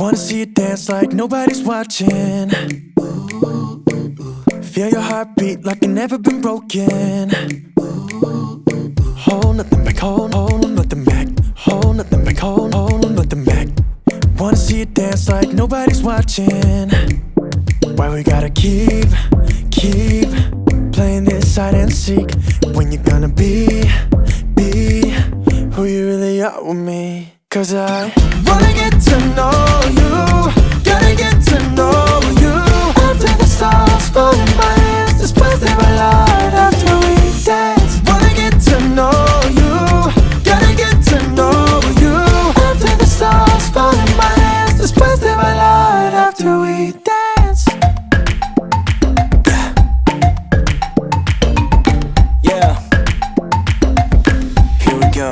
Wanna see you dance like nobody's watching. Feel your heartbeat like it never been broken. Hold nothing back, hold, hold nothing back. Hold nothing back, hold, hold nothing back. Wanna see you dance like nobody's watching. Why we gotta keep, keep playing this hide and seek? When you gonna be, be who you really are with me? Cause I wanna get to know stars fall in my hands, después de bailar, after we dance. Yeah. Here we go.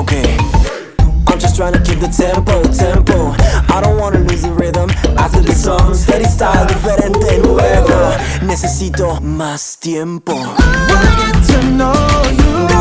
Okay. I'm just trying to keep the tempo, tempo. I don't wanna lose the rhythm. After the song, steady style, diferente, nuevo. Necesito más tiempo. Wanna get to know you.